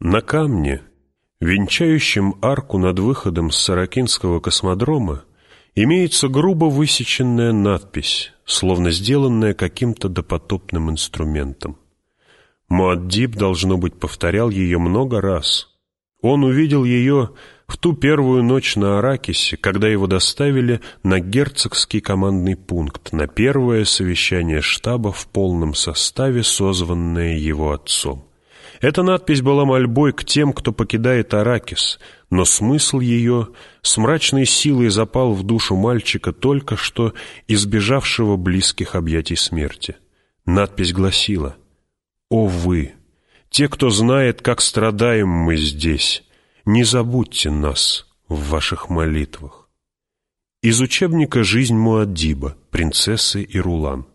На камне, венчающем арку над выходом с Саракинского космодрома, имеется грубо высеченная надпись, словно сделанная каким-то допотопным инструментом. Муаддиб, должно быть, повторял ее много раз. Он увидел ее в ту первую ночь на Аракисе, когда его доставили на герцогский командный пункт, на первое совещание штаба в полном составе, созванное его отцом. Эта надпись была мольбой к тем, кто покидает Аракис, но смысл ее с мрачной силой запал в душу мальчика, только что избежавшего близких объятий смерти. Надпись гласила «О вы, те, кто знает, как страдаем мы здесь, не забудьте нас в ваших молитвах». Из учебника «Жизнь Муаддиба. Принцессы и Рулан».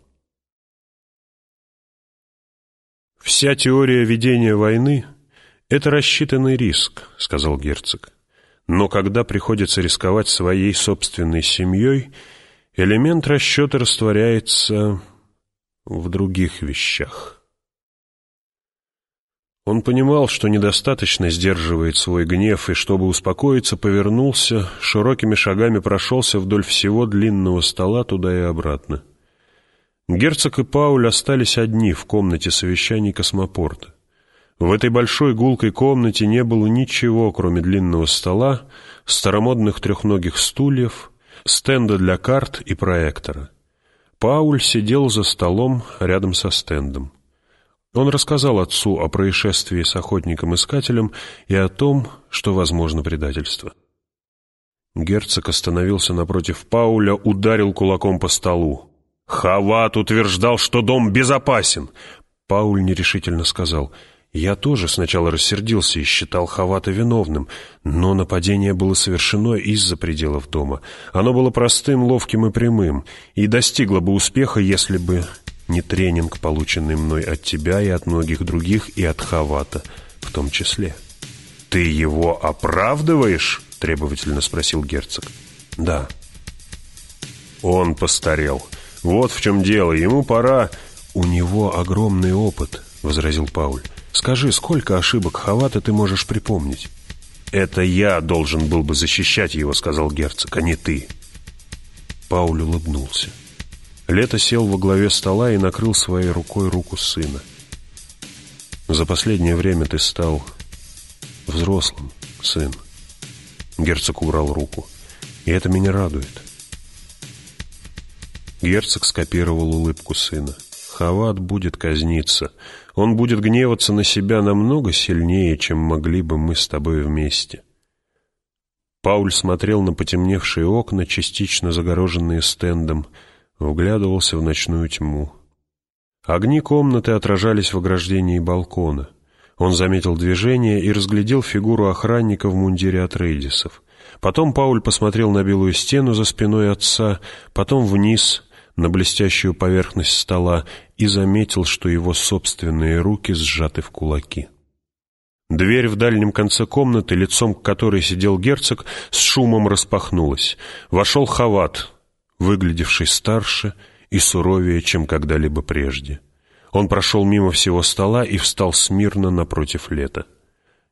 «Вся теория ведения войны — это рассчитанный риск», — сказал герцог. «Но когда приходится рисковать своей собственной семьей, элемент расчета растворяется в других вещах». Он понимал, что недостаточно сдерживает свой гнев, и, чтобы успокоиться, повернулся, широкими шагами прошелся вдоль всего длинного стола туда и обратно. Герцог и Пауль остались одни в комнате совещаний космопорта. В этой большой гулкой комнате не было ничего, кроме длинного стола, старомодных трехногих стульев, стенда для карт и проектора. Пауль сидел за столом рядом со стендом. Он рассказал отцу о происшествии с охотником-искателем и о том, что возможно предательство. Герцог остановился напротив Пауля, ударил кулаком по столу. Хават утверждал, что дом безопасен. Пауль нерешительно сказал, «Я тоже сначала рассердился и считал Хавата виновным, но нападение было совершено из-за пределов дома. Оно было простым, ловким и прямым, и достигло бы успеха, если бы не тренинг, полученный мной от тебя и от многих других, и от Хавата в том числе». «Ты его оправдываешь?» — требовательно спросил герцог. «Да». «Он постарел». «Вот в чем дело, ему пора...» «У него огромный опыт», — возразил Пауль. «Скажи, сколько ошибок Хавата ты можешь припомнить?» «Это я должен был бы защищать его», — сказал герцог, — «а не ты». Пауль улыбнулся. Лето сел во главе стола и накрыл своей рукой руку сына. «За последнее время ты стал взрослым, сын». Герцог убрал руку. «И это меня радует». Герцог скопировал улыбку сына. Хават будет казниться. Он будет гневаться на себя намного сильнее, чем могли бы мы с тобой вместе. Пауль смотрел на потемневшие окна, частично загороженные стендом, вглядывался в ночную тьму. Огни комнаты отражались в ограждении балкона. Он заметил движение и разглядел фигуру охранника в мундире от Рейдисов. Потом Пауль посмотрел на белую стену за спиной отца, потом вниз — на блестящую поверхность стола и заметил, что его собственные руки сжаты в кулаки. Дверь в дальнем конце комнаты, лицом к которой сидел герцог, с шумом распахнулась. Вошел Хават, выглядевший старше и суровее, чем когда-либо прежде. Он прошел мимо всего стола и встал смирно напротив лета.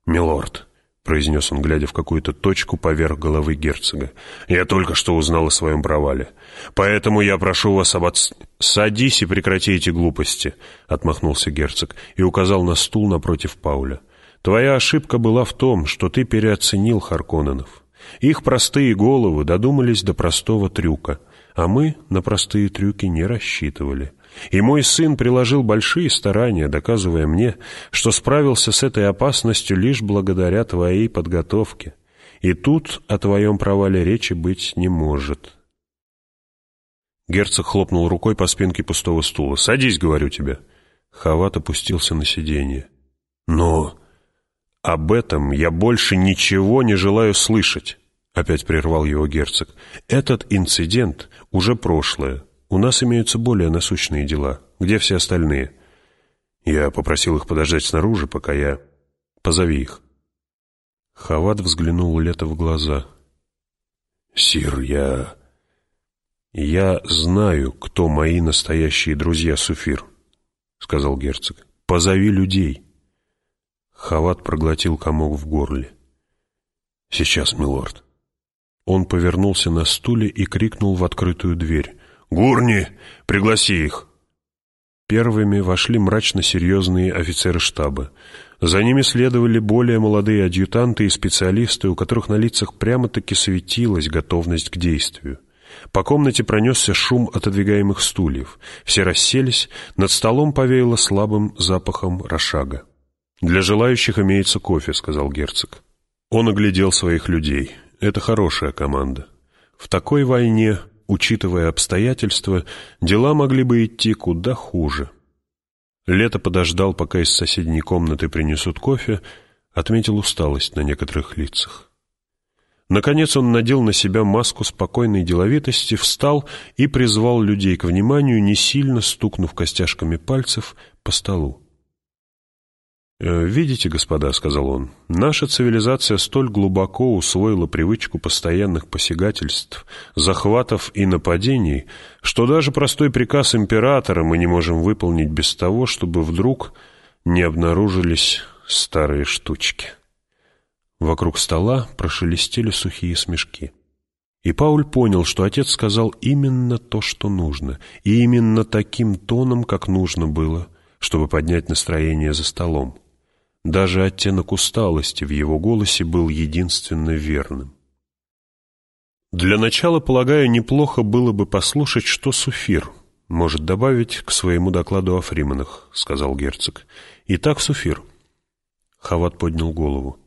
«Милорд», — произнес он, глядя в какую-то точку поверх головы герцога. «Я только что узнал о своем провале. Поэтому я прошу вас об отс... «Садись и прекрати эти глупости», — отмахнулся герцог и указал на стул напротив Пауля. «Твоя ошибка была в том, что ты переоценил Харконненов. Их простые головы додумались до простого трюка, а мы на простые трюки не рассчитывали». И мой сын приложил большие старания, доказывая мне, что справился с этой опасностью лишь благодаря твоей подготовке. И тут о твоем провале речи быть не может. Герцог хлопнул рукой по спинке пустого стула. «Садись, говорю тебе». Хават опустился на сиденье. «Но об этом я больше ничего не желаю слышать», — опять прервал его герцог. «Этот инцидент уже прошлое. У нас имеются более насущные дела. Где все остальные? Я попросил их подождать снаружи, пока я... Позови их. Хават взглянул Лето в глаза. «Сир, я... я знаю, кто мои настоящие друзья, Суфир», — сказал герцог. «Позови людей». Хават проглотил комок в горле. «Сейчас, милорд». Он повернулся на стуле и крикнул в открытую дверь. «Гурни, пригласи их!» Первыми вошли мрачно-серьезные офицеры штаба. За ними следовали более молодые адъютанты и специалисты, у которых на лицах прямо-таки светилась готовность к действию. По комнате пронесся шум отодвигаемых стульев. Все расселись, над столом повеяло слабым запахом рошага. «Для желающих имеется кофе», — сказал герцог. Он оглядел своих людей. «Это хорошая команда. В такой войне, учитывая обстоятельства, дела могли бы идти куда хуже». Лето подождал, пока из соседней комнаты принесут кофе, отметил усталость на некоторых лицах. Наконец он надел на себя маску спокойной деловитости, встал и призвал людей к вниманию, не сильно стукнув костяшками пальцев по столу. «Э, «Видите, господа», — сказал он, — «наша цивилизация столь глубоко усвоила привычку постоянных посягательств, захватов и нападений, что даже простой приказ императора мы не можем выполнить без того, чтобы вдруг не обнаружились старые штучки». Вокруг стола прошелестели сухие смешки. И Пауль понял, что отец сказал именно то, что нужно, и именно таким тоном, как нужно было, чтобы поднять настроение за столом. Даже оттенок усталости в его голосе был единственно верным. Для начала, полагаю, неплохо было бы послушать, что Суфир может добавить к своему докладу о Фриманах, сказал герцог. Итак, Суфир. Хават поднял голову.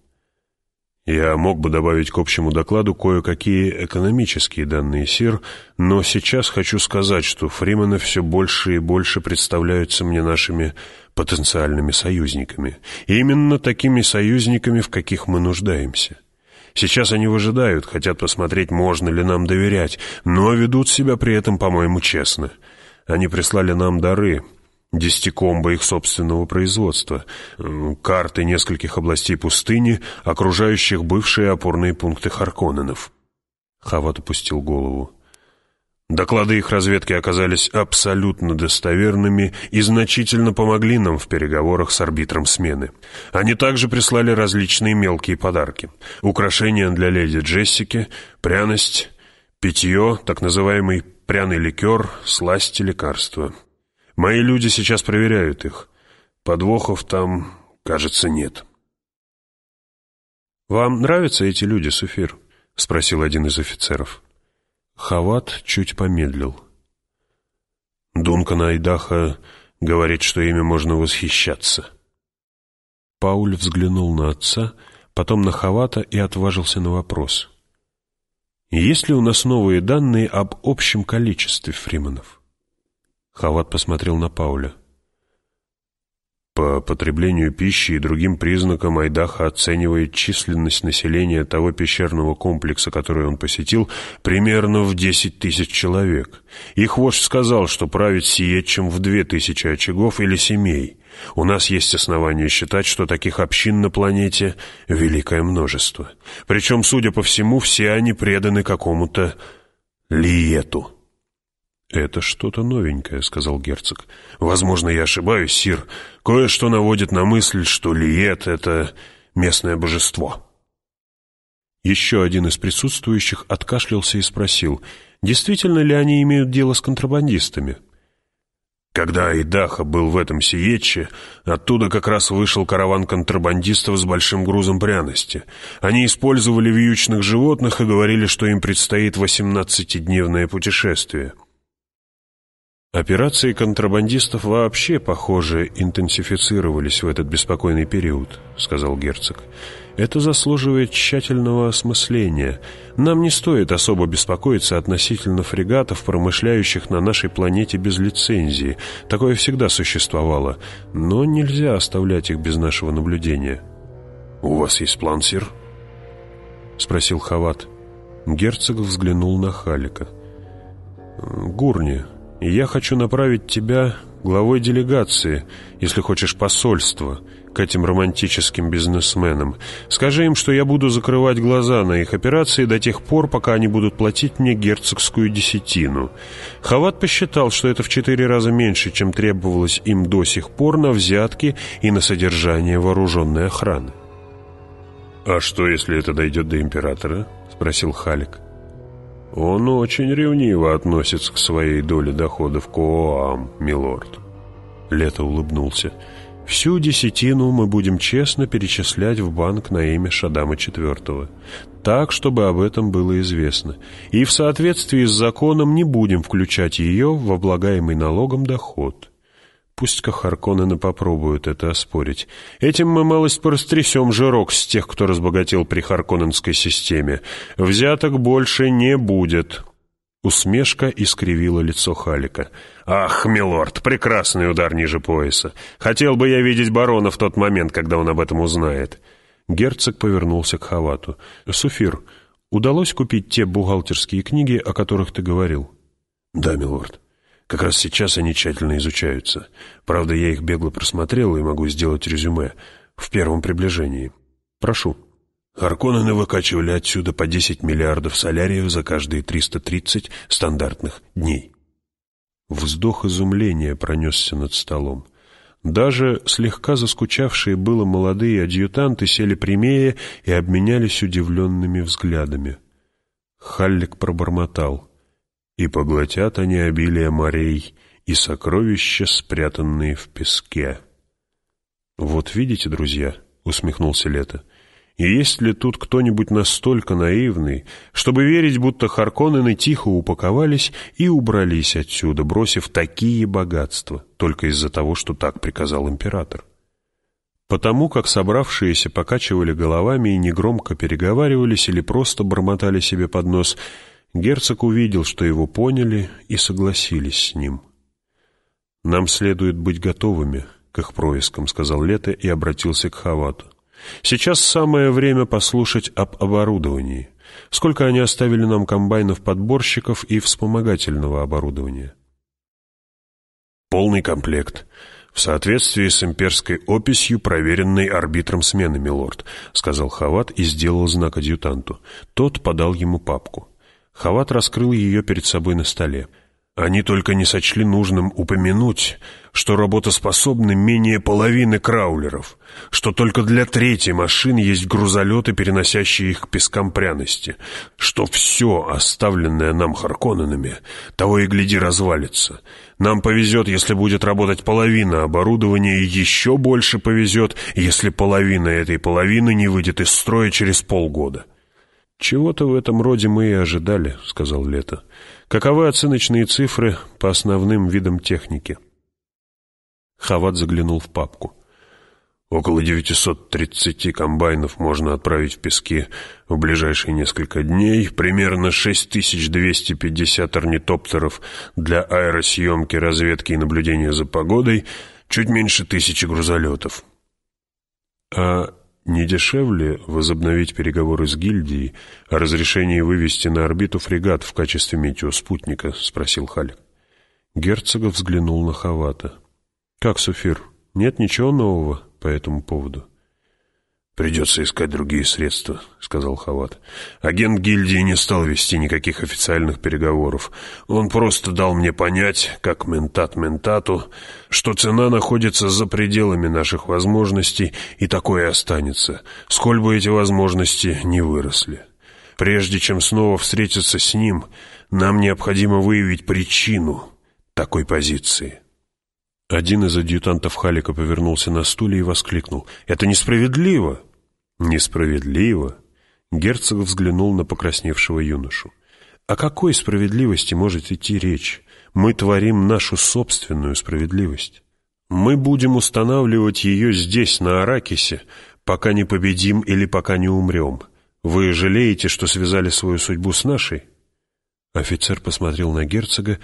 Я мог бы добавить к общему докладу кое-какие экономические данные, Сир, но сейчас хочу сказать, что Фримены все больше и больше представляются мне нашими потенциальными союзниками. И именно такими союзниками, в каких мы нуждаемся. Сейчас они выжидают, хотят посмотреть, можно ли нам доверять, но ведут себя при этом, по-моему, честно. Они прислали нам дары — десятикомба их собственного производства, карты нескольких областей пустыни, окружающих бывшие опорные пункты Харконненов. Хават опустил голову. Доклады их разведки оказались абсолютно достоверными и значительно помогли нам в переговорах с арбитром смены. Они также прислали различные мелкие подарки. Украшения для леди Джессики, пряность, питье, так называемый пряный ликер, сласти лекарства. Мои люди сейчас проверяют их. Подвохов там, кажется, нет. «Вам нравятся эти люди, Суфир?» — спросил один из офицеров. Хават чуть помедлил. Дункан Айдаха говорит, что ими можно восхищаться. Пауль взглянул на отца, потом на Хавата и отважился на вопрос. «Есть ли у нас новые данные об общем количестве фриманов?» Хават посмотрел на Пауля. По потреблению пищи и другим признакам Айдаха оценивает численность населения того пещерного комплекса, который он посетил, примерно в 10 тысяч человек. Их вождь сказал, что правит Сиетчем в 2 тысячи очагов или семей. У нас есть основания считать, что таких общин на планете великое множество. Причем, судя по всему, все они преданы какому-то лиету. «Это что-то новенькое», — сказал герцог. «Возможно, я ошибаюсь, сир. Кое-что наводит на мысль, что Лиет — это местное божество». Еще один из присутствующих откашлялся и спросил, действительно ли они имеют дело с контрабандистами. Когда Айдаха был в этом Сиетче, оттуда как раз вышел караван контрабандистов с большим грузом пряности. Они использовали вьючных животных и говорили, что им предстоит восемнадцатидневное путешествие. Операции контрабандистов вообще, похоже, интенсифицировались в этот беспокойный период, сказал герцог. Это заслуживает тщательного осмысления. Нам не стоит особо беспокоиться относительно фрегатов, промышляющих на нашей планете без лицензии. Такое всегда существовало, но нельзя оставлять их без нашего наблюдения. «У вас есть план, сир?» — спросил Хават. Герцог взглянул на Халика. «Гурни, и я хочу направить тебя главой делегации, если хочешь посольства, к этим романтическим бизнесменам. Скажи им, что я буду закрывать глаза на их операции до тех пор, пока они будут платить мне герцогскую десятину. Хават посчитал, что это в четыре раза меньше, чем требовалось им до сих пор на взятки и на содержание вооруженной охраны. «А что, если это дойдет до императора?» — спросил Халик. «Он очень ревниво относится к своей доле доходов Коам, милорд». Лето улыбнулся. «Всю десятину мы будем честно перечислять в банк на имя Шадама IV, так, чтобы об этом было известно, и в соответствии с законом не будем включать ее в облагаемый налогом доход». Пусть-ка Харконнены попробуют это оспорить. Этим мы малость порастрясем жирок с тех, кто разбогател при Харконненской системе. Взяток больше не будет». Усмешка искривила лицо Халика. «Ах, милорд, прекрасный удар ниже пояса! Хотел бы я видеть барона в тот момент, когда он об этом узнает!» Герцог повернулся к Хавату. «Суфир, удалось купить те бухгалтерские книги, о которых ты говорил?» «Да, милорд». Как раз сейчас они тщательно изучаются. Правда, я их бегло просмотрел и могу сделать резюме в первом приближении. Прошу. Харконнены выкачивали отсюда по 10 миллиардов соляриев за каждые 330 стандартных дней. Вздох изумления пронесся над столом. Даже слегка заскучавшие было молодые адъютанты сели прямее и обменялись удивленными взглядами. Халлик пробормотал — и поглотят они обилие морей и сокровища, спрятанные в песке. «Вот видите, друзья», — усмехнулся Лето, — «и есть ли тут кто-нибудь настолько наивный, чтобы верить, будто Харконнены тихо упаковались и убрались отсюда, бросив такие богатства, только из-за того, что так приказал император?» Потому как собравшиеся покачивали головами и негромко переговаривались или просто бормотали себе под нос — Герцог увидел, что его поняли и согласились с ним. «Нам следует быть готовыми к их проискам», — сказал Лето и обратился к Хавату. «Сейчас самое время послушать об оборудовании. Сколько они оставили нам комбайнов-подборщиков и вспомогательного оборудования?» «Полный комплект», «В соответствии с имперской описью, проверенной арбитром смены, милорд», — сказал Хават и сделал знак адъютанту. Тот подал ему папку. Хават раскрыл ее перед собой на столе. Они только не сочли нужным упомянуть, что работоспособны менее половины краулеров, что только для третьей машин есть грузолеты, переносящие их к пескам пряности, что все, оставленное нам Харконненами, того и гляди развалится. Нам повезет, если будет работать половина оборудования, и еще больше повезет, если половина этой половины не выйдет из строя через полгода. «Чего-то в этом роде мы и ожидали», — сказал Лето. «Каковы оценочные цифры по основным видам техники?» Хават заглянул в папку. «Около 930 комбайнов можно отправить в пески в ближайшие несколько дней, примерно 6250 орнитоптеров для аэросъемки, разведки и наблюдения за погодой, чуть меньше тысячи грузолетов». «А не дешевле возобновить переговоры с гильдией о разрешении вывести на орбиту фрегат в качестве метеоспутника? — спросил Халик. Герцогов взглянул на Хавата. — Как, Суфир, нет ничего нового по этому поводу? «Придется искать другие средства», — сказал Хават. «Агент гильдии не стал вести никаких официальных переговоров. Он просто дал мне понять, как ментат ментату, что цена находится за пределами наших возможностей, и такое останется, сколь бы эти возможности не выросли. Прежде чем снова встретиться с ним, нам необходимо выявить причину такой позиции». Один из адъютантов Халика повернулся на стуле и воскликнул. «Это несправедливо!» «Несправедливо?» Герцог взглянул на покрасневшего юношу. «О какой справедливости может идти речь? Мы творим нашу собственную справедливость. Мы будем устанавливать ее здесь, на Аракисе, пока не победим или пока не умрем. Вы жалеете, что связали свою судьбу с нашей?» Офицер посмотрел на герцога,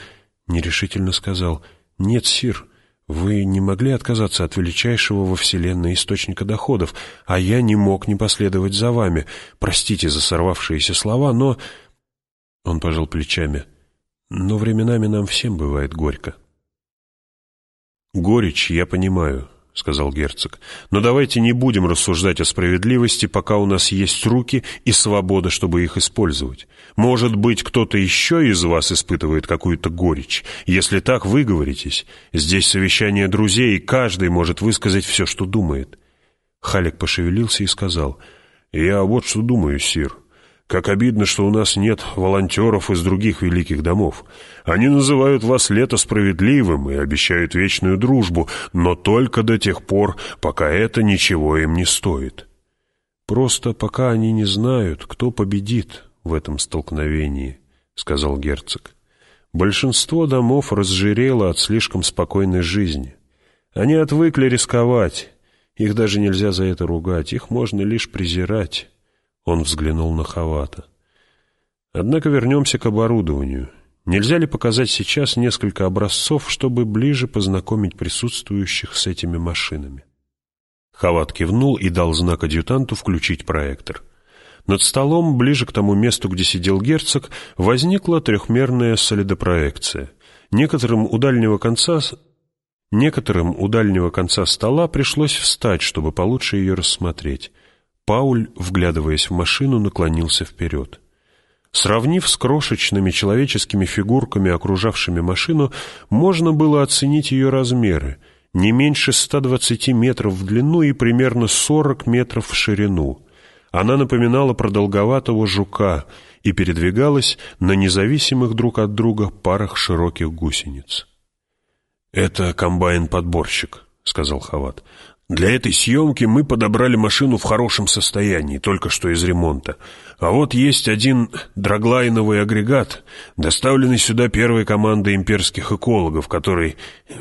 нерешительно сказал «Нет, сир, вы не могли отказаться от величайшего во Вселенной источника доходов, а я не мог не последовать за вами. Простите за сорвавшиеся слова, но...» Он пожал плечами. «Но временами нам всем бывает горько». «Горечь, я понимаю», — сказал герцог. «Но давайте не будем рассуждать о справедливости, пока у нас есть руки и свобода, чтобы их использовать. Может быть, кто-то еще из вас испытывает какую-то горечь. Если так, выговоритесь. Здесь совещание друзей, и каждый может высказать все, что думает». Халик пошевелился и сказал, «Я вот что думаю, Сир». Как обидно, что у нас нет волонтеров из других великих домов. Они называют вас лето справедливым и обещают вечную дружбу, но только до тех пор, пока это ничего им не стоит. Просто пока они не знают, кто победит в этом столкновении, — сказал герцог. Большинство домов разжирело от слишком спокойной жизни. Они отвыкли рисковать. Их даже нельзя за это ругать, их можно лишь презирать. Он взглянул на Хавата. Однако вернемся к оборудованию. Нельзя ли показать сейчас несколько образцов, чтобы ближе познакомить присутствующих с этими машинами? Хават кивнул и дал знак адъютанту включить проектор. Над столом, ближе к тому месту, где сидел герцог, возникла трехмерная солидопроекция. Некоторым у дальнего конца Некоторым у дальнего конца стола пришлось встать, чтобы получше ее рассмотреть. Пауль, вглядываясь в машину, наклонился вперед. Сравнив с крошечными человеческими фигурками, окружавшими машину, можно было оценить ее размеры — не меньше 120 метров в длину и примерно 40 метров в ширину. Она напоминала продолговатого жука и передвигалась на независимых друг от друга парах широких гусениц. «Это комбайн-подборщик», — сказал Хават. Для этой съемки мы подобрали машину в хорошем состоянии, только что из ремонта. А вот есть один драглайновый агрегат, доставленный сюда первой командой имперских экологов, который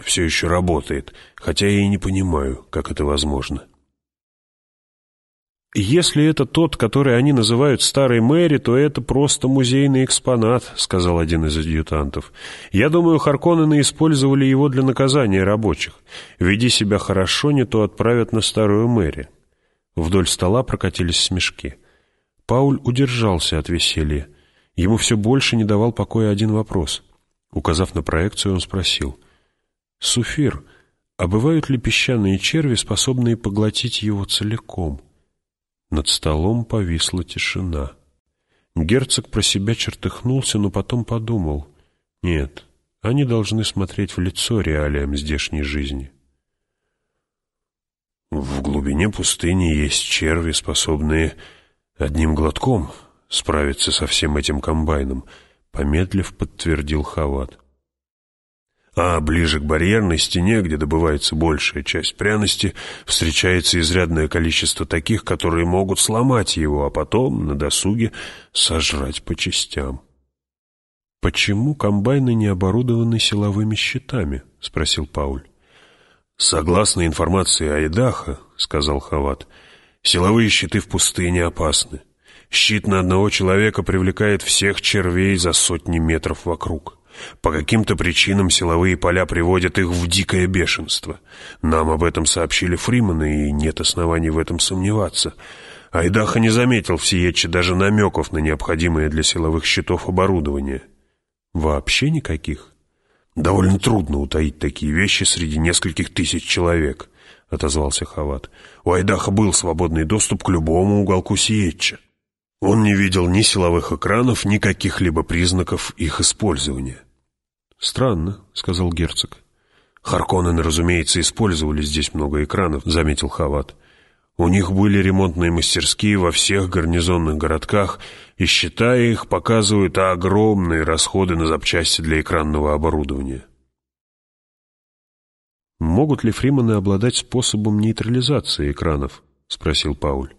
все еще работает, хотя я и не понимаю, как это возможно. «Если это тот, который они называют Старой Мэри, то это просто музейный экспонат», — сказал один из адъютантов. «Я думаю, Харконнены использовали его для наказания рабочих. Веди себя хорошо, не то отправят на Старую Мэри». Вдоль стола прокатились смешки. Пауль удержался от веселья. Ему все больше не давал покоя один вопрос. Указав на проекцию, он спросил. «Суфир, а бывают ли песчаные черви, способные поглотить его целиком?» Над столом повисла тишина. Герцог про себя чертыхнулся, но потом подумал. Нет, они должны смотреть в лицо реалиям здешней жизни. В глубине пустыни есть черви, способные одним глотком справиться со всем этим комбайном, помедлив подтвердил Хават. А ближе к барьерной стене, где добывается большая часть пряности, встречается изрядное количество таких, которые могут сломать его, а потом на досуге сожрать по частям. «Почему комбайны не оборудованы силовыми щитами?» — спросил Пауль. «Согласно информации Айдаха, — сказал Хават, — силовые щиты в пустыне опасны. Щит на одного человека привлекает всех червей за сотни метров вокруг. По каким-то причинам силовые поля приводят их в дикое бешенство. Нам об этом сообщили Фриманы, и нет оснований в этом сомневаться. Айдаха не заметил в Сиетче даже намеков на необходимое для силовых щитов оборудование. Вообще никаких? Довольно трудно утаить такие вещи среди нескольких тысяч человек, — отозвался Хават. У Айдаха был свободный доступ к любому уголку Сиетча. Он не видел ни силовых экранов, ни каких-либо признаков их использования. «Странно», — сказал герцог. «Харконнены, разумеется, использовали здесь много экранов», — заметил Хават. «У них были ремонтные мастерские во всех гарнизонных городках, и, считая их, показывают огромные расходы на запчасти для экранного оборудования». «Могут ли фримены обладать способом нейтрализации экранов?» — спросил Пауль.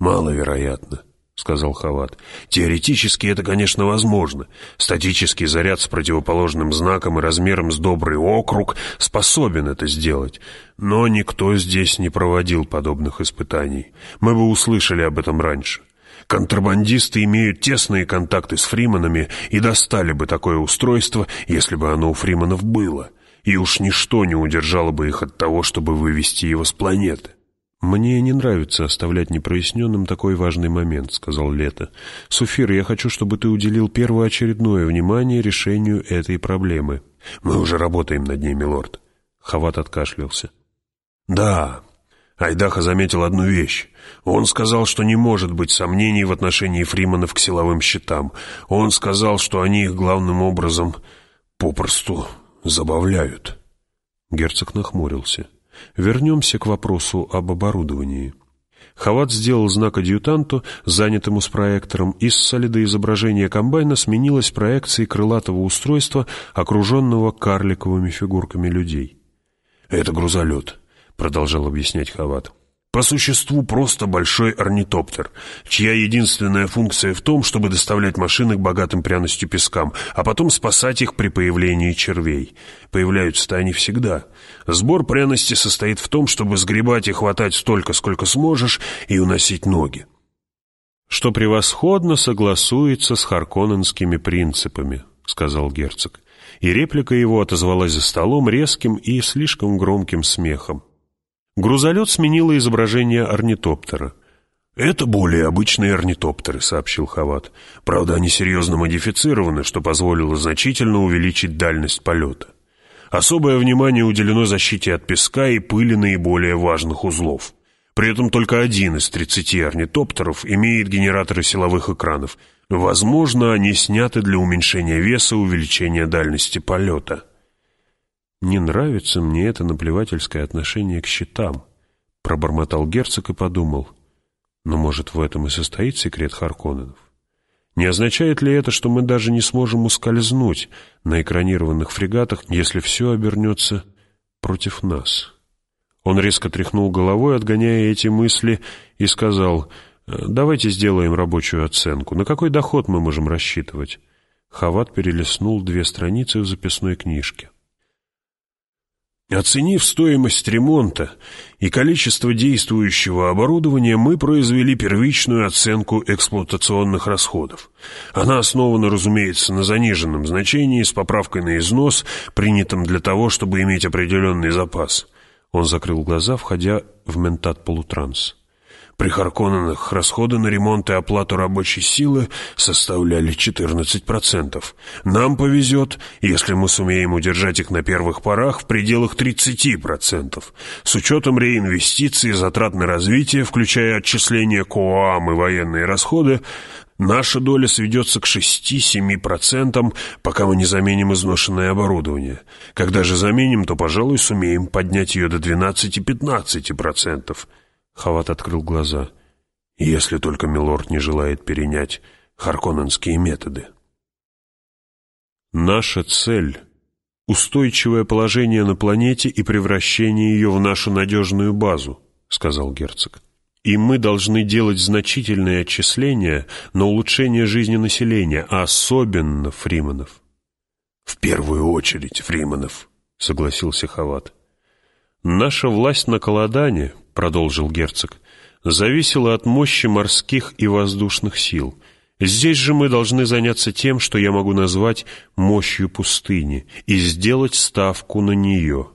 «Маловероятно сказал Хават. «Теоретически это, конечно, возможно. Статический заряд с противоположным знаком и размером с добрый округ способен это сделать. Но никто здесь не проводил подобных испытаний. Мы бы услышали об этом раньше. Контрабандисты имеют тесные контакты с фриманами и достали бы такое устройство, если бы оно у фриманов было. И уж ничто не удержало бы их от того, чтобы вывести его с планеты. «Мне не нравится оставлять непроясненным такой важный момент», — сказал Лето. «Суфир, я хочу, чтобы ты уделил первоочередное внимание решению этой проблемы». «Мы уже работаем над ней, милорд». Хават откашлялся. «Да, Айдаха заметил одну вещь. Он сказал, что не может быть сомнений в отношении фриманов к силовым щитам. Он сказал, что они их главным образом попросту забавляют». Герцог нахмурился. «Вернемся к вопросу об оборудовании». Хават сделал знак адъютанту, занятому с проектором, и с солидоизображения комбайна сменилась проекцией крылатого устройства, окруженного карликовыми фигурками людей. «Это грузолет», — продолжал объяснять Хават. «По существу просто большой орнитоптер, чья единственная функция в том, чтобы доставлять машины к богатым пряностью пескам, а потом спасать их при появлении червей. Появляются-то они всегда. Сбор пряности состоит в том, чтобы сгребать и хватать столько, сколько сможешь, и уносить ноги. «Что превосходно согласуется с харконненскими принципами», — сказал герцог и реплика его отозвалась за столом резким и слишком громким смехом. Грузолет сменило изображение орнитоптера. «Это более обычные орнитоптеры», — сообщил Хават. «Правда, они серьезно модифицированы, что позволило значительно увеличить дальность полета. Особое внимание уделено защите от песка и пыли наиболее важных узлов. При этом только один из 30 орнитоптеров имеет генераторы силовых экранов — Возможно, они сняты для уменьшения веса и увеличения дальности полета. «Не нравится мне это наплевательское отношение к щитам», — пробормотал герцог и подумал. «Но, может, в этом и состоит секрет Харконненов? Не означает ли это, что мы даже не сможем ускользнуть на экранированных фрегатах, если все обернется против нас?» Он резко тряхнул головой, отгоняя эти мысли, и сказал — Давайте сделаем рабочую оценку. На какой доход мы можем рассчитывать? Хават перелистнул две страницы в записной книжке. Оценив стоимость ремонта и количество действующего оборудования, мы произвели первичную оценку эксплуатационных расходов. Она основана, разумеется, на заниженном значении с поправкой на износ, принятом для того, чтобы иметь определенный запас. Он закрыл глаза, входя в ментат полутранс. При Харконненах расходы на ремонт и оплату рабочей силы составляли 14%. Нам повезет, если мы сумеем удержать их на первых порах в пределах 30%. С учетом реинвестиций и затрат на развитие, включая отчисления КОАМ и военные расходы, Наша доля сведется к 6-7%, пока мы не заменим изношенное оборудование. Когда же заменим, то, пожалуй, сумеем поднять ее до 12-15%. Хават открыл глаза. «Если только Милорд не желает перенять харконненские методы». «Наша цель — устойчивое положение на планете и превращение ее в нашу надежную базу», — сказал герцог. «И мы должны делать значительные отчисления на улучшение жизни населения, а особенно фриманов». «В первую очередь фриманов», — согласился Хават. «Наша власть на Каладане», — продолжил герцог, — «зависела от мощи морских и воздушных сил. Здесь же мы должны заняться тем, что я могу назвать мощью пустыни, и сделать ставку на нее.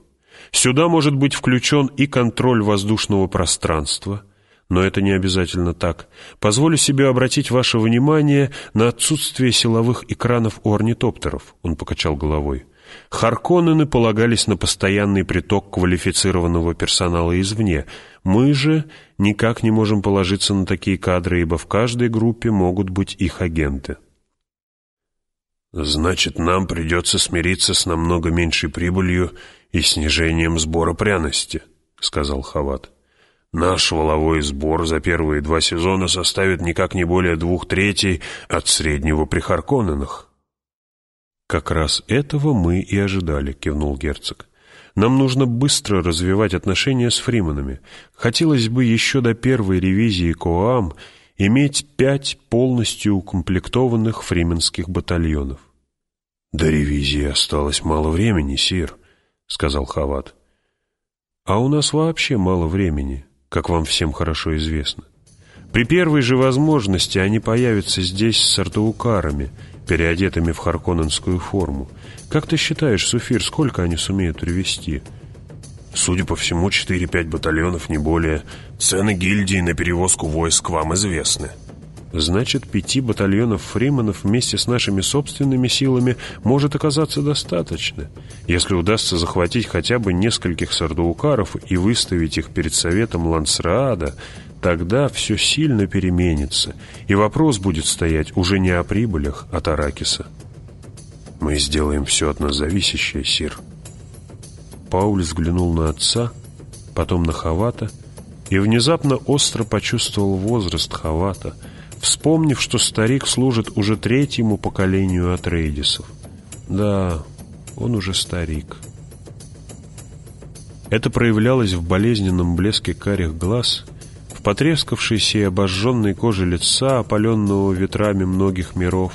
Сюда может быть включен и контроль воздушного пространства». Но это не обязательно так. Позволю себе обратить ваше внимание на отсутствие силовых экранов у орнитоптеров, он покачал головой. Харконнены полагались на постоянный приток квалифицированного персонала извне. Мы же никак не можем положиться на такие кадры, ибо в каждой группе могут быть их агенты. «Значит, нам придется смириться с намного меньшей прибылью и снижением сбора пряности», — сказал Хават. «Наш воловой сбор за первые два сезона составит никак не более двух третей от среднего при Харконненах». «Как раз этого мы и ожидали», — кивнул герцог. «Нам нужно быстро развивать отношения с фриманами. Хотелось бы еще до первой ревизии КОАМ иметь пять полностью укомплектованных фрименских батальонов». «До ревизии осталось мало времени, сир», — сказал Хават. «А у нас вообще мало времени, как вам всем хорошо известно. При первой же возможности они появятся здесь с артаукарами — переодетыми в харконненскую форму. Как ты считаешь, Суфир, сколько они сумеют привести? Судя по всему, 4-5 батальонов, не более. Цены гильдии на перевозку войск вам известны. Значит, пяти батальонов фриманов вместе с нашими собственными силами может оказаться достаточно, если удастся захватить хотя бы нескольких сардуукаров и выставить их перед советом Лансраада, тогда все сильно переменится, и вопрос будет стоять уже не о прибылях от Аракиса. «Мы сделаем все от нас зависящее, Сир». Пауль взглянул на отца, потом на Хавата, и внезапно остро почувствовал возраст Хавата — вспомнив, что старик служит уже третьему поколению Атрейдисов. Да, он уже старик. Это проявлялось в болезненном блеске карих глаз, потрескавшейся и обожженной коже лица, опаленного ветрами многих миров,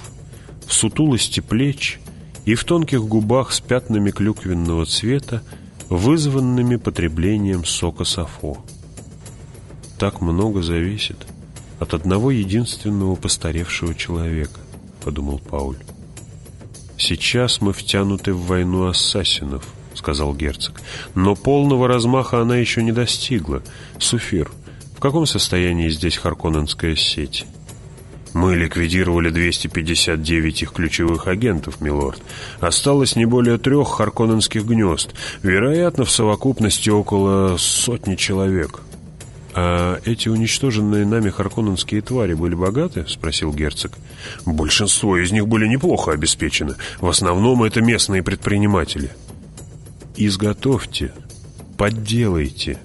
в сутулости плеч и в тонких губах с пятнами клюквенного цвета, вызванными потреблением сока сафо. Так много зависит от одного единственного постаревшего человека, подумал Пауль. Сейчас мы втянуты в войну ассасинов, сказал герцог. Но полного размаха она еще не достигла. Суфир, в каком состоянии здесь Харконненская сеть? Мы ликвидировали 259 их ключевых агентов, милорд. Осталось не более трех харконненских гнезд. Вероятно, в совокупности около сотни человек. «А эти уничтоженные нами харконненские твари были богаты?» — спросил герцог. «Большинство из них были неплохо обеспечены. В основном это местные предприниматели». «Изготовьте, подделайте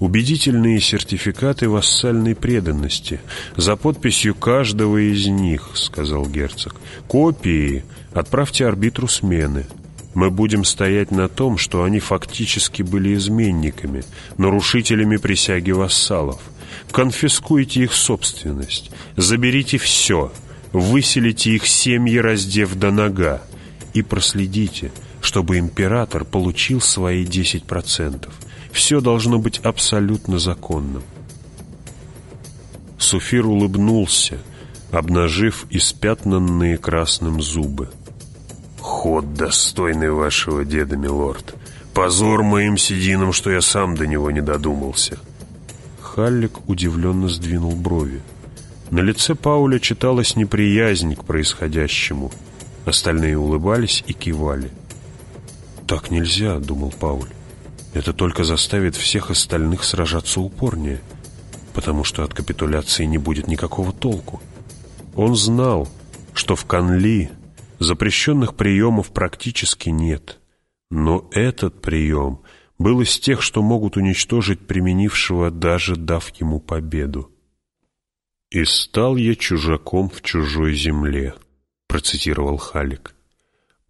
убедительные сертификаты вассальной преданности за подписью каждого из них», — сказал герцог. «Копии отправьте арбитру смены». Мы будем стоять на том, что они фактически были изменниками, нарушителями присяги вассалов. Конфискуйте их собственность, заберите все, выселите их семьи, раздев до нога, и проследите, чтобы император получил свои 10%. Все должно быть абсолютно законным. Суфир улыбнулся, обнажив испятнанные красным зубы. Ход достойный вашего деда, милорд. Позор моим сединам, что я сам до него не додумался. Халлик удивленно сдвинул брови. На лице Пауля читалась неприязнь к происходящему. Остальные улыбались и кивали. «Так нельзя», — думал Пауль. «Это только заставит всех остальных сражаться упорнее, потому что от капитуляции не будет никакого толку». Он знал, что в Канли Запрещенных приемов практически нет. Но этот прием был из тех, что могут уничтожить применившего, даже дав ему победу. «И стал я чужаком в чужой земле», — процитировал Халик.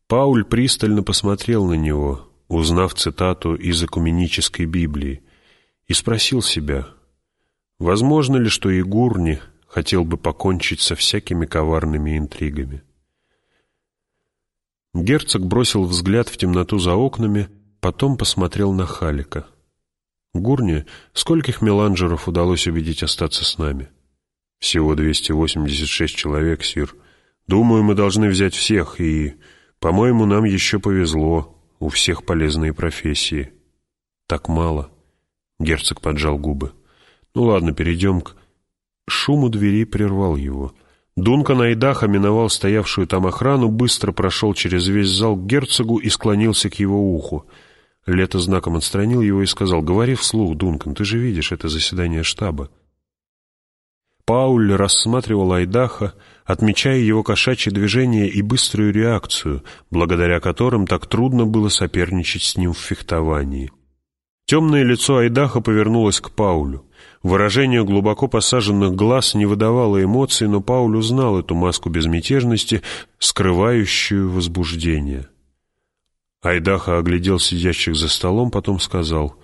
Пауль пристально посмотрел на него, узнав цитату из Экуменической Библии, и спросил себя, возможно ли, что Игурни хотел бы покончить со всякими коварными интригами. Герцог бросил взгляд в темноту за окнами, потом посмотрел на Халика. «Гурни, скольких меланжеров удалось убедить остаться с нами?» «Всего 286 человек, Сир. Думаю, мы должны взять всех, и, по-моему, нам еще повезло. У всех полезные профессии». «Так мало». Герцог поджал губы. «Ну ладно, перейдем к...» Шум у двери прервал его — Дункан Айдаха миновал стоявшую там охрану, быстро прошел через весь зал к герцогу и склонился к его уху. Лето знаком отстранил его и сказал, «Говори вслух, Дункан, ты же видишь, это заседание штаба». Пауль рассматривал Айдаха, отмечая его кошачье движение и быструю реакцию, благодаря которым так трудно было соперничать с ним в фехтовании. Темное лицо Айдаха повернулось к Паулю. Выражение глубоко посаженных глаз не выдавало эмоций, но Пауль узнал эту маску безмятежности, скрывающую возбуждение. Айдаха оглядел сидящих за столом, потом сказал,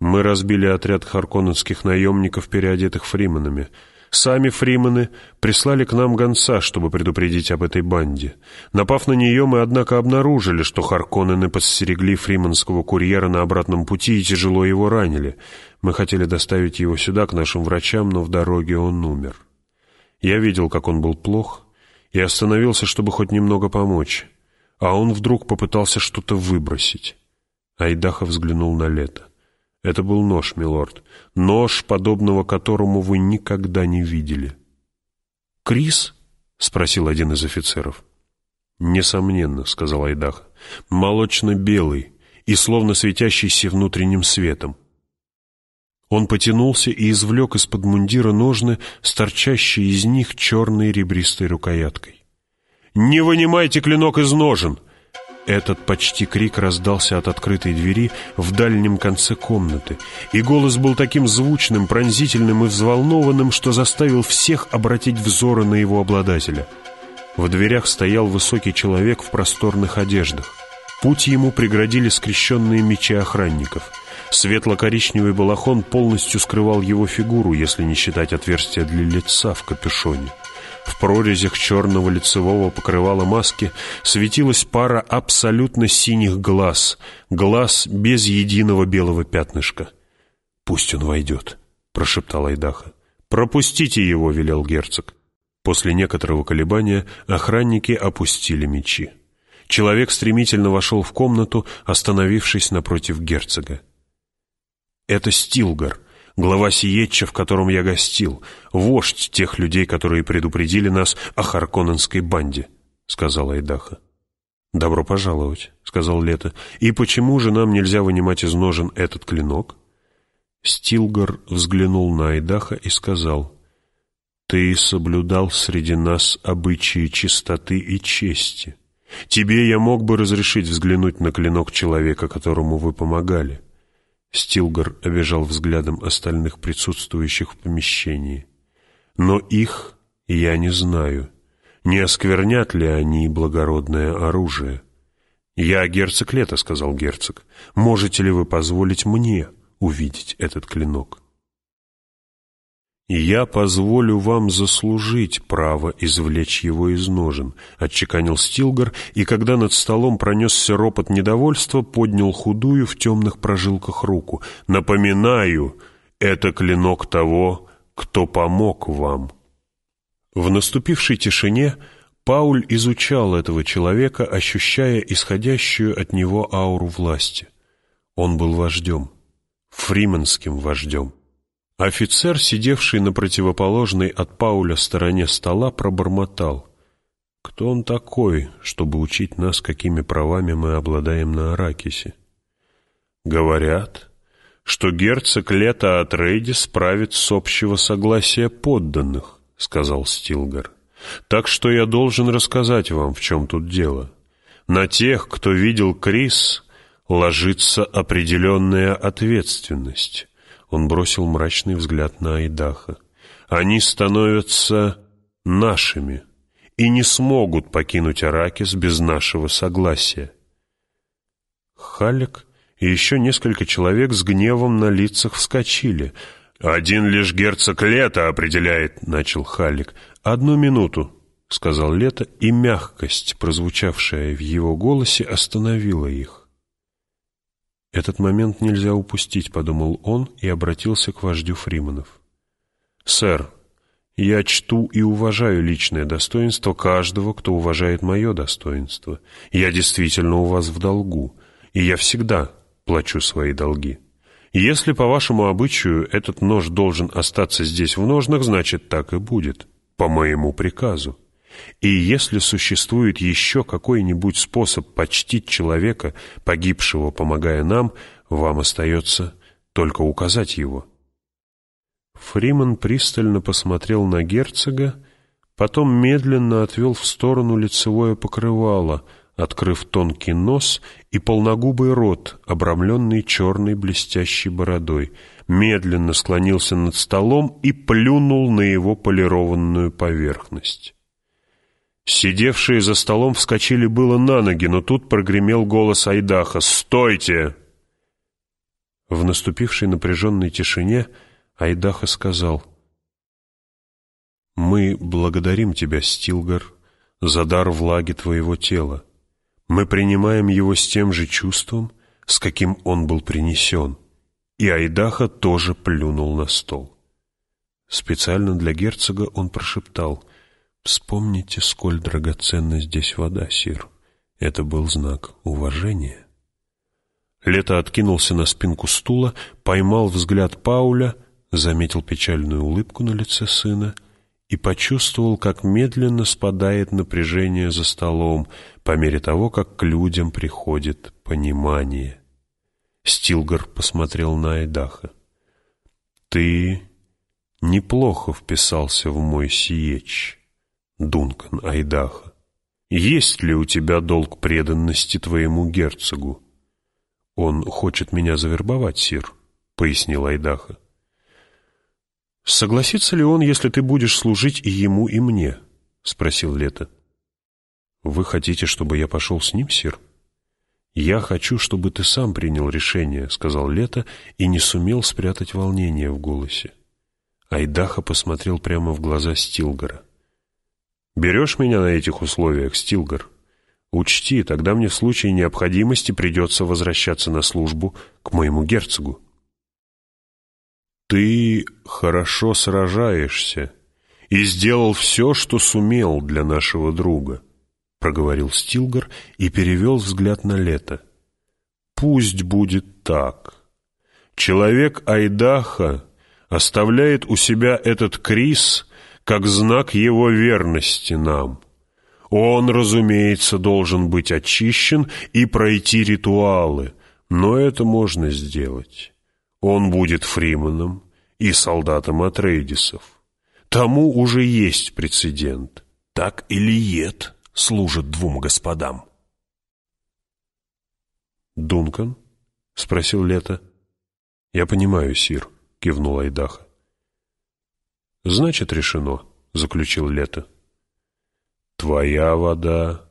«Мы разбили отряд харконненских наемников, переодетых фриманами». Сами фримены прислали к нам гонца, чтобы предупредить об этой банде. Напав на нее, мы, однако, обнаружили, что Харконнены подстерегли фриманского курьера на обратном пути и тяжело его ранили. Мы хотели доставить его сюда, к нашим врачам, но в дороге он умер. Я видел, как он был плох, и остановился, чтобы хоть немного помочь. А он вдруг попытался что-то выбросить. Айдаха взглянул на лето. Это был нож, милорд. Нож, подобного которому вы никогда не видели. «Крис?» — спросил один из офицеров. «Несомненно», — сказал Айдах, — «молочно-белый и словно светящийся внутренним светом. Он потянулся и извлек из-под мундира ножны с торчащей из них черной ребристой рукояткой. «Не вынимайте клинок из ножен!» Этот почти крик раздался от открытой двери в дальнем конце комнаты, и голос был таким звучным, пронзительным и взволнованным, что заставил всех обратить взоры на его обладателя. В дверях стоял высокий человек в просторных одеждах. Путь ему преградили скрещенные мечи охранников — Светло-коричневый балахон полностью скрывал его фигуру, если не считать отверстия для лица в капюшоне. В прорезях черного лицевого покрывала маски светилась пара абсолютно синих глаз, глаз без единого белого пятнышка. «Пусть он войдет», — прошептал Айдаха. «Пропустите его», — велел герцог. После некоторого колебания охранники опустили мечи. Человек стремительно вошел в комнату, остановившись напротив герцога. Это Стилгар, глава Сиетча, в котором я гостил, вождь тех людей, которые предупредили нас о Харконненской банде, — сказал Айдаха. «Добро пожаловать», — сказал Лето. «И почему же нам нельзя вынимать из ножен этот клинок?» Стилгар взглянул на Айдаха и сказал, «Ты соблюдал среди нас обычаи чистоты и чести. Тебе я мог бы разрешить взглянуть на клинок человека, которому вы помогали. Стилгар обижал взглядом остальных присутствующих в помещении. «Но их я не знаю. Не осквернят ли они благородное оружие?» «Я герцог Лето», — сказал герцог. «Можете ли вы позволить мне увидеть этот клинок?» «Я позволю вам заслужить право извлечь его из ножен», — отчеканил Стилгар, и когда над столом пронесся ропот недовольства, поднял худую в темных прожилках руку. «Напоминаю, это клинок того, кто помог вам». В наступившей тишине Пауль изучал этого человека, ощущая исходящую от него ауру власти. Он был вождем, фриманским вождем. Офицер, сидевший на противоположной от Пауля стороне стола, пробормотал. «Кто он такой, чтобы учить нас, какими правами мы обладаем на Аракисе?» «Говорят, что герцог Лето Атрейди справит с общего согласия подданных», — сказал Стилгар. «Так что я должен рассказать вам, в чем тут дело. На тех, кто видел Крис, ложится определенная ответственность». Он бросил мрачный взгляд на Айдаха. «Они становятся нашими и не смогут покинуть Аракис без нашего согласия». Халек и еще несколько человек с гневом на лицах вскочили. «Один лишь герцог Лето определяет», — начал Халек. «Одну минуту», — сказал Лето, и мягкость, прозвучавшая в его голосе, остановила их. «Этот момент нельзя упустить», — подумал он и обратился к вождю Фриманов. «Сэр, я чту и уважаю личное достоинство каждого, кто уважает мое достоинство. Я действительно у вас в долгу, и я всегда плачу свои долги. Если, по вашему обычаю, этот нож должен остаться здесь в ножнах, значит, так и будет, по моему приказу. И если существует еще какой-нибудь способ почтить человека, погибшего, помогая нам, вам остается только указать его. Фриман пристально посмотрел на герцога, потом медленно отвел в сторону лицевое покрывало, открыв тонкий нос и полногубый рот, обрамленный черной блестящей бородой, медленно склонился над столом и плюнул на его полированную поверхность. Сидевшие за столом вскочили было на ноги, но тут прогремел голос Айдаха «Стойте!». В наступившей напряженной тишине Айдаха сказал «Мы благодарим тебя, Стилгар, за дар влаги твоего тела. Мы принимаем его с тем же чувством, с каким он был принесен». И Айдаха тоже плюнул на стол. Специально для герцога он прошептал — Вспомните, сколь драгоценна здесь вода, Сир. Это был знак уважения. Лето откинулся на спинку стула, поймал взгляд Пауля, заметил печальную улыбку на лице сына и почувствовал, как медленно спадает напряжение за столом по мере того, как к людям приходит понимание. Стилгар посмотрел на Айдаха. «Ты неплохо вписался в мой сиеч, Дункан Айдаха. Есть ли у тебя долг преданности твоему герцогу?» «Он хочет меня завербовать, сир», — пояснил Айдаха. «Согласится ли он, если ты будешь служить и ему, и мне?» — спросил Лето. «Вы хотите, чтобы я пошел с ним, сир?» «Я хочу, чтобы ты сам принял решение», — сказал Лето и не сумел спрятать волнение в голосе. Айдаха посмотрел прямо в глаза Стилгара. «Берешь меня на этих условиях, Стилгар? Учти, тогда мне в случае необходимости придется возвращаться на службу к моему герцогу». «Ты хорошо сражаешься и сделал все, что сумел для нашего друга», — проговорил Стилгар и перевел взгляд на лето. «Пусть будет так. Человек Айдаха оставляет у себя этот крис как знак его верности нам. Он, разумеется, должен быть очищен и пройти ритуалы, но это можно сделать». Он будет фриманом и солдатом Атрейдисов. Тому уже есть прецедент. Так или ед служит двум господам. «Дункан?» — спросил Лето. «Я понимаю, Сир», — кивнул Айдаха. «Значит, решено», — заключил Лето. «Твоя вода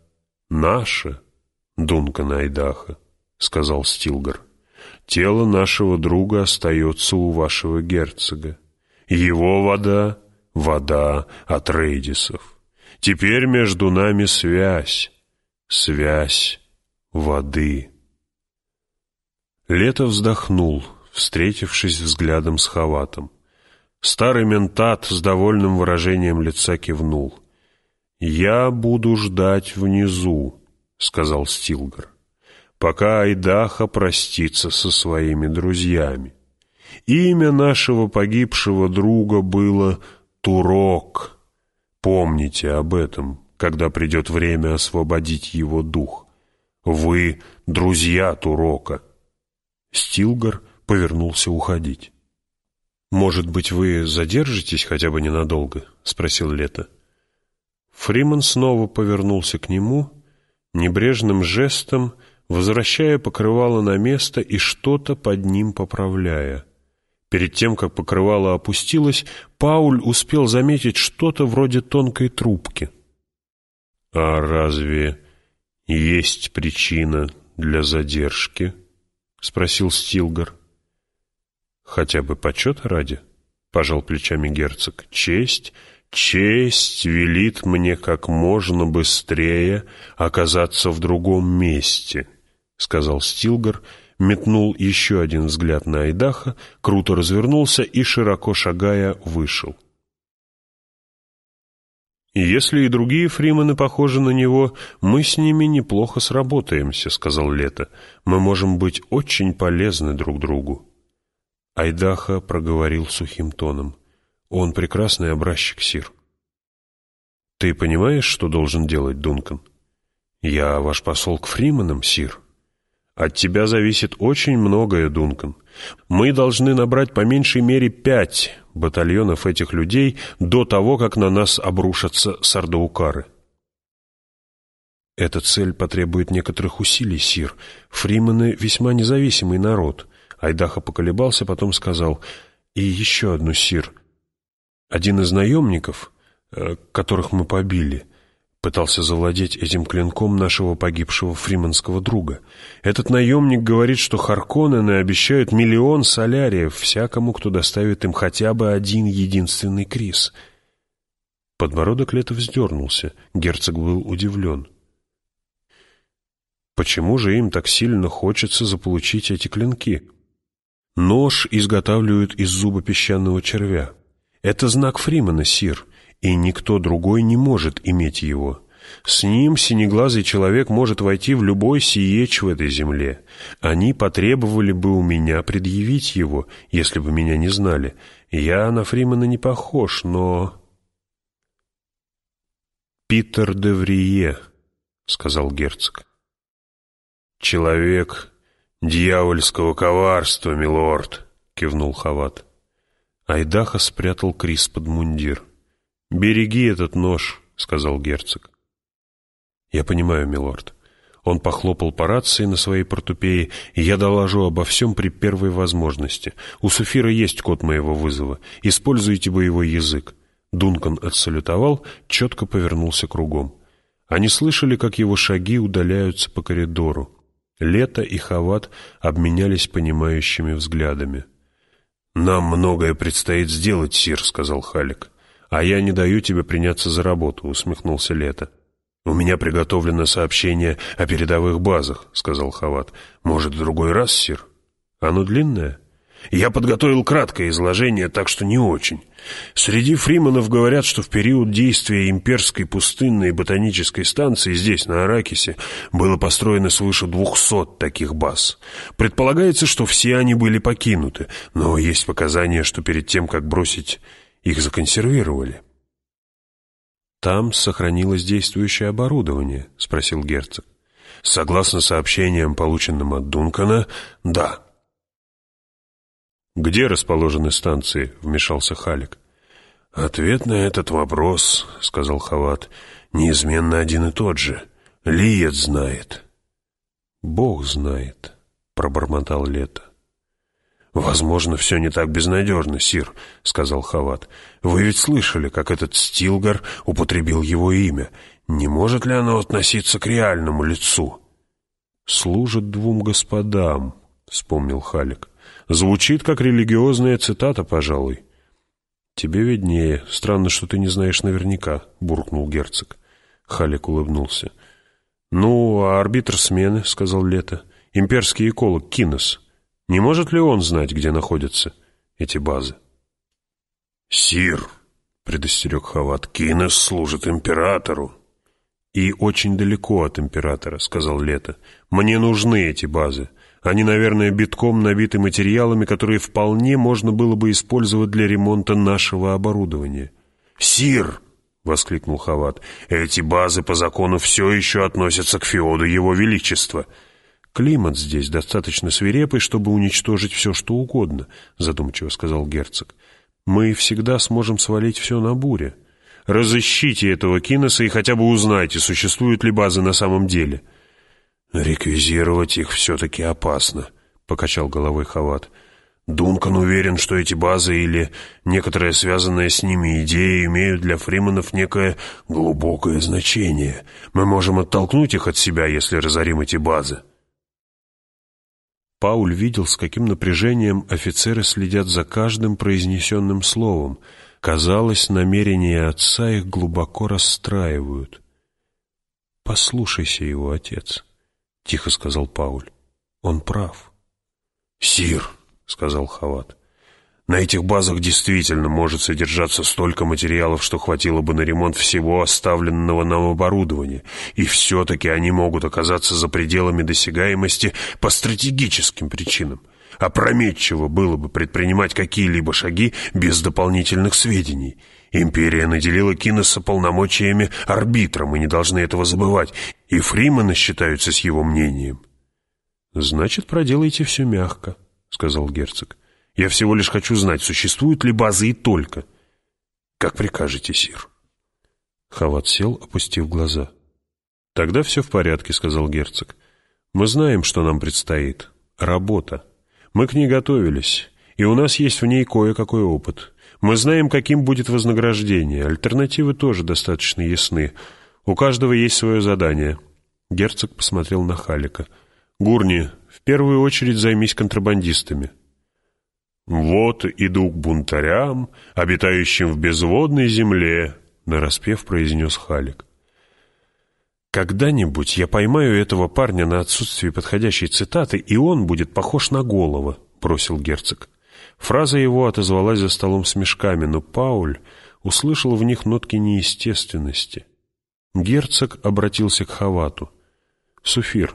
наша, Дункан Айдаха», — сказал Стилгар. Тело нашего друга остается у вашего герцога. Его вода — вода от Рейдисов. Теперь между нами связь, связь воды. Лето вздохнул, встретившись взглядом с Хаватом. Старый ментат с довольным выражением лица кивнул. «Я буду ждать внизу», — сказал Стилгар пока Айдаха простится со своими друзьями. Имя нашего погибшего друга было Турок. Помните об этом, когда придет время освободить его дух. Вы — друзья Турока. Стилгар повернулся уходить. «Может быть, вы задержитесь хотя бы ненадолго?» — спросил Лето. Фриман снова повернулся к нему, небрежным жестом — возвращая покрывало на место и что-то под ним поправляя. Перед тем, как покрывало опустилось, Пауль успел заметить что-то вроде тонкой трубки. «А разве есть причина для задержки?» — спросил Стилгар. «Хотя бы почета ради?» — пожал плечами герцог. «Честь, честь велит мне как можно быстрее оказаться в другом месте». — сказал Стилгар, метнул еще один взгляд на Айдаха, круто развернулся и, широко шагая, вышел. «Если и другие фримены похожи на него, мы с ними неплохо сработаемся», — сказал Лето. «Мы можем быть очень полезны друг другу». Айдаха проговорил сухим тоном. «Он прекрасный образчик, Сир». «Ты понимаешь, что должен делать Дункан?» «Я ваш посол к фрименам, Сир». От тебя зависит очень многое, Дункан. Мы должны набрать по меньшей мере пять батальонов этих людей до того, как на нас обрушатся сардаукары. Эта цель потребует некоторых усилий, Сир. Фримены — весьма независимый народ. Айдаха поколебался, потом сказал, и еще одну, Сир. Один из наемников, э, которых мы побили, пытался завладеть этим клинком нашего погибшего фриманского друга. Этот наемник говорит, что Харконнены обещают миллион соляриев всякому, кто доставит им хотя бы один единственный крис. Подбородок Лето вздернулся. Герцог был удивлен. Почему же им так сильно хочется заполучить эти клинки? Нож изготавливают из зуба песчаного червя. Это знак Фримана, Сир и никто другой не может иметь его. С ним синеглазый человек может войти в любой сиеч в этой земле. Они потребовали бы у меня предъявить его, если бы меня не знали. Я на Фримана не похож, но... «Питер де Врие», — сказал герцог. «Человек дьявольского коварства, милорд», — кивнул Хават. Айдаха спрятал Крис под мундир. «Береги этот нож», — сказал герцог. «Я понимаю, милорд». Он похлопал по рации на своей портупее, и я доложу обо всем при первой возможности. У Суфира есть код моего вызова. Используйте боевой язык. Дункан отсалютовал, четко повернулся кругом. Они слышали, как его шаги удаляются по коридору. Лето и Хават обменялись понимающими взглядами. «Нам многое предстоит сделать, Сир», — сказал Халик. «А я не даю тебе приняться за работу», — усмехнулся Лето. «У меня приготовлено сообщение о передовых базах», — сказал Хават. «Может, в другой раз, Сир?» «Оно длинное?» Я подготовил краткое изложение, так что не очень. Среди фриманов говорят, что в период действия имперской пустынной ботанической станции здесь, на Аракисе, было построено свыше двухсот таких баз. Предполагается, что все они были покинуты, но есть показания, что перед тем, как бросить, их законсервировали. «Там сохранилось действующее оборудование?» — спросил герцог. «Согласно сообщениям, полученным от Дункана, да». «Где расположены станции?» — вмешался Халик. «Ответ на этот вопрос, — сказал Хават, — неизменно один и тот же. Лиет знает». «Бог знает», — пробормотал Лето. «Возможно, все не так безнадежно, Сир», — сказал Хават. «Вы ведь слышали, как этот Стилгар употребил его имя. Не может ли оно относиться к реальному лицу?» «Служит двум господам», — вспомнил Халик. Звучит как религиозная цитата, пожалуй. «Тебе виднее. Странно, что ты не знаешь наверняка», — буркнул герцог. Халик улыбнулся. «Ну, а арбитр смены», — сказал Лето, — «имперский эколог Кинос. Не может ли он знать, где находятся эти базы?» «Сир», — предостерег Хават, — «Кинос служит императору». «И очень далеко от императора», — сказал Лето. «Мне нужны эти базы. Они, наверное, битком набиты материалами, которые вполне можно было бы использовать для ремонта нашего оборудования. «Сир!» — воскликнул Хават. «Эти базы по закону все еще относятся к феоду Его Величества». «Климат здесь достаточно свирепый, чтобы уничтожить все, что угодно», — задумчиво сказал герцог. «Мы всегда сможем свалить все на буре. Разыщите этого Киноса и хотя бы узнайте, существуют ли базы на самом деле». «Реквизировать их все-таки опасно», — покачал головой Хават. «Дункан уверен, что эти базы или некоторая связанная с ними идея имеют для фриманов некое глубокое значение. Мы можем оттолкнуть их от себя, если разорим эти базы». Пауль видел, с каким напряжением офицеры следят за каждым произнесенным словом. Казалось, намерения отца их глубоко расстраивают. «Послушайся его, отец». — тихо сказал Пауль. «Он прав». «Сир», — сказал Хават, — «на этих базах действительно может содержаться столько материалов, что хватило бы на ремонт всего оставленного нам оборудования, и все-таки они могут оказаться за пределами досягаемости по стратегическим причинам. Опрометчиво было бы предпринимать какие-либо шаги без дополнительных сведений». Империя наделила Киноса полномочиями арбитра, мы не должны этого забывать, и Фриманы считаются с его мнением. «Значит, проделайте все мягко», — сказал герцог. «Я всего лишь хочу знать, существуют ли базы и только». «Как прикажете, сир». Хават сел, опустив глаза. «Тогда все в порядке», — сказал герцог. «Мы знаем, что нам предстоит. Работа. Мы к ней готовились, и у нас есть в ней кое-какой опыт. Мы знаем, каким будет вознаграждение. Альтернативы тоже достаточно ясны. У каждого есть свое задание. Герцог посмотрел на Халика. Гурни, в первую очередь займись контрабандистами. «Вот иду к бунтарям, обитающим в безводной земле», — нараспев произнес Халик. «Когда-нибудь я поймаю этого парня на отсутствие подходящей цитаты, и он будет похож на голова», — бросил герцог. Фраза его отозвалась за столом с мешками, но Пауль услышал в них нотки неестественности. Герцог обратился к Хавату. «Суфир,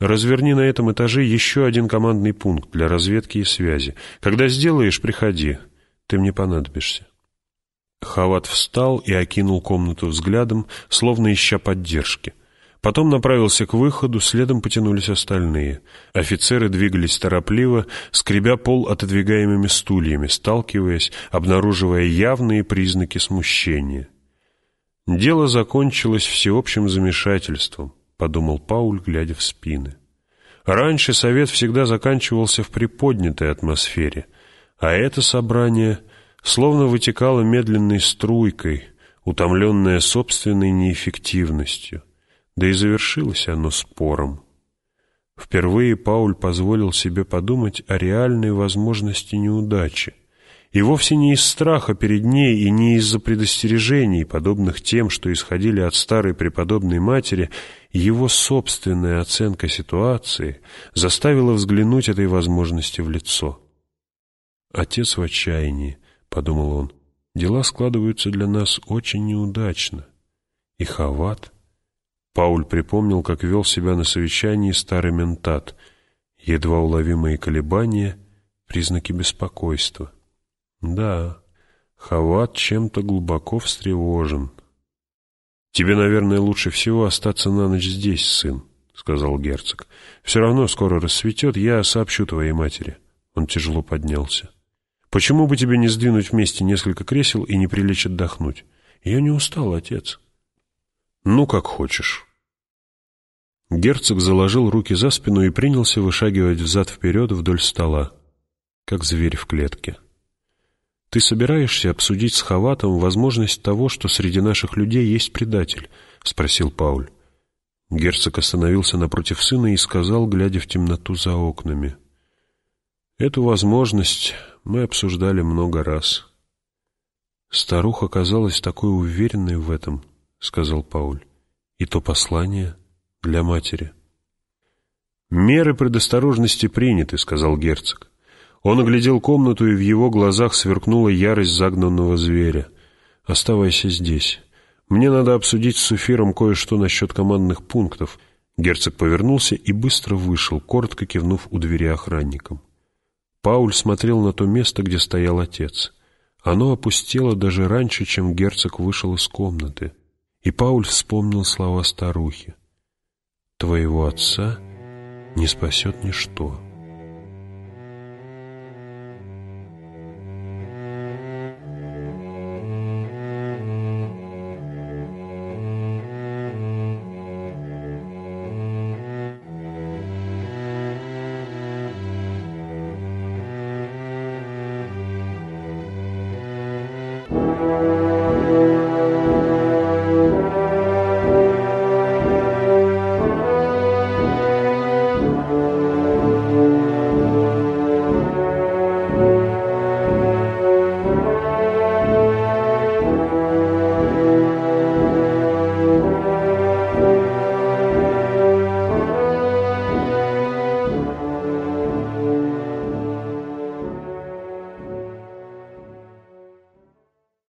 разверни на этом этаже еще один командный пункт для разведки и связи. Когда сделаешь, приходи. Ты мне понадобишься». Хават встал и окинул комнату взглядом, словно ища поддержки. Потом направился к выходу, следом потянулись остальные. Офицеры двигались торопливо, скребя пол отодвигаемыми стульями, сталкиваясь, обнаруживая явные признаки смущения. «Дело закончилось всеобщим замешательством», — подумал Пауль, глядя в спины. Раньше совет всегда заканчивался в приподнятой атмосфере, а это собрание словно вытекало медленной струйкой, утомленное собственной неэффективностью. Да и завершилось оно спором. Впервые Пауль позволил себе подумать о реальной возможности неудачи. И вовсе не из страха перед ней и не из-за предостережений, подобных тем, что исходили от старой преподобной матери, его собственная оценка ситуации заставила взглянуть этой возможности в лицо. «Отец в отчаянии», — подумал он, — «дела складываются для нас очень неудачно. И Хават...» Пауль припомнил, как вел себя на совещании старый ментат. Едва уловимые колебания — признаки беспокойства. Да, Хават чем-то глубоко встревожен. «Тебе, наверное, лучше всего остаться на ночь здесь, сын», — сказал герцог. «Все равно скоро рассветет, я сообщу твоей матери». Он тяжело поднялся. «Почему бы тебе не сдвинуть вместе несколько кресел и не прилечь отдохнуть? Я не устал, отец». «Ну, как хочешь». Герцог заложил руки за спину и принялся вышагивать взад-вперед вдоль стола, как зверь в клетке. «Ты собираешься обсудить с Хаватом возможность того, что среди наших людей есть предатель?» — спросил Пауль. Герцог остановился напротив сына и сказал, глядя в темноту за окнами. «Эту возможность мы обсуждали много раз». «Старуха казалась такой уверенной в этом», — сказал Пауль. «И то послание...» для матери. «Меры предосторожности приняты», — сказал герцог. Он оглядел комнату, и в его глазах сверкнула ярость загнанного зверя. «Оставайся здесь. Мне надо обсудить с Суфиром кое-что насчет командных пунктов». Герцог повернулся и быстро вышел, коротко кивнув у двери охранникам. Пауль смотрел на то место, где стоял отец. Оно опустело даже раньше, чем герцог вышел из комнаты. И Пауль вспомнил слова старухи твоего отца не спасет ничто».